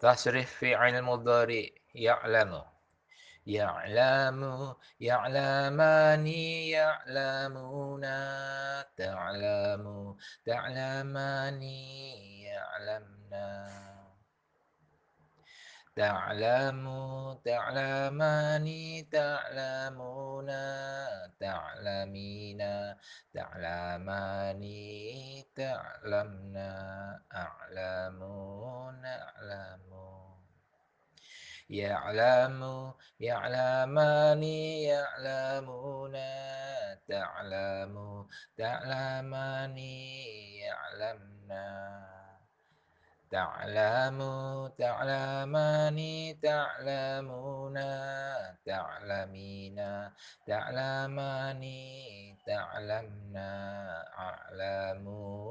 تصريف فعل مضارع يعلم. يعلم. يعلمان. يعلمون. تعلم. تعلمان. يعلمنا تعلم. تعلمان. تعلمون. تعلمين. تعلمان. تعلمنا أعلمون أعلمون. يعلم يعلمان يعلمون تعلم تعلمان يعلمنا. تعلم تعلمان تعلمون تعلمين تعلمان تعلمنا. أعلمون